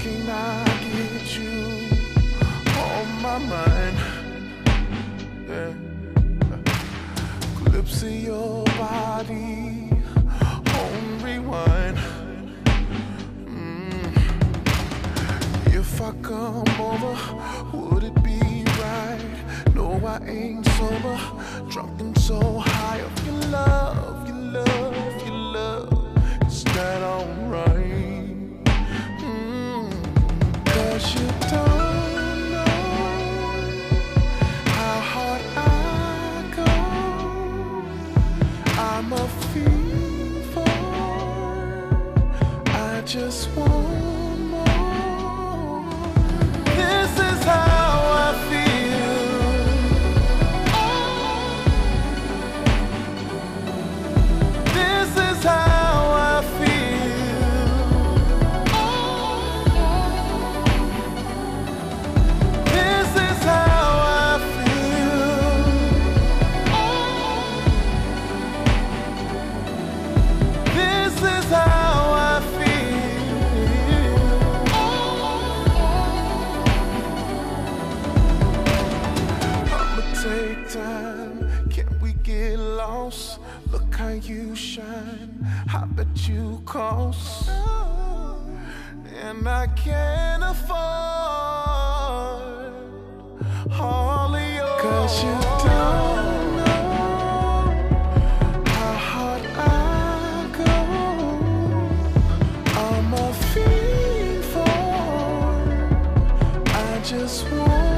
can I get you on my mind? Yeah. Clips of your body on rewind. Mm. If I come over, would it be right? No, I ain't sober, drunk and so high of your love, just want get lost? Look how you shine. I bet you cost. And I can't afford all of yours. Cause you don't know how hard I go. I'm a fiend for. I just want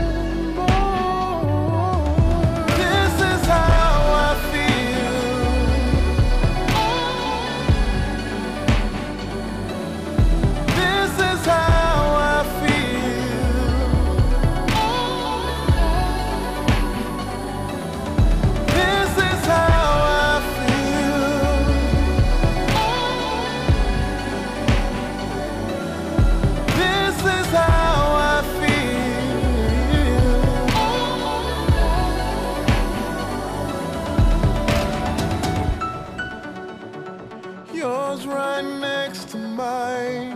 to.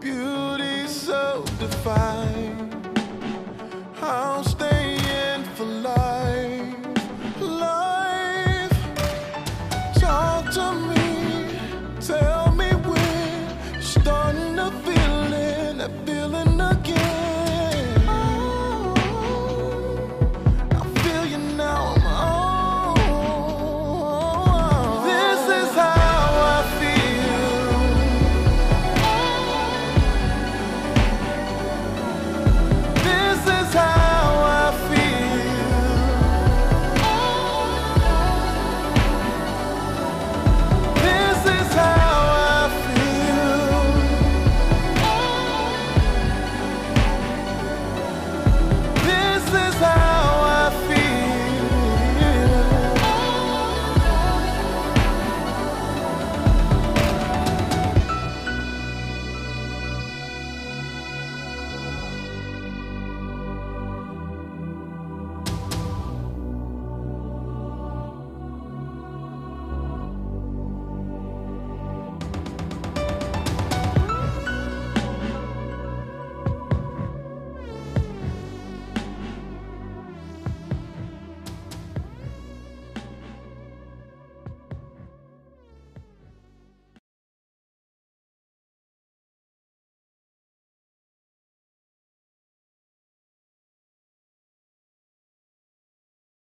Beauty so divine. I'll stay in for life. Life. Talk to me. Tell me when. Starting to feeling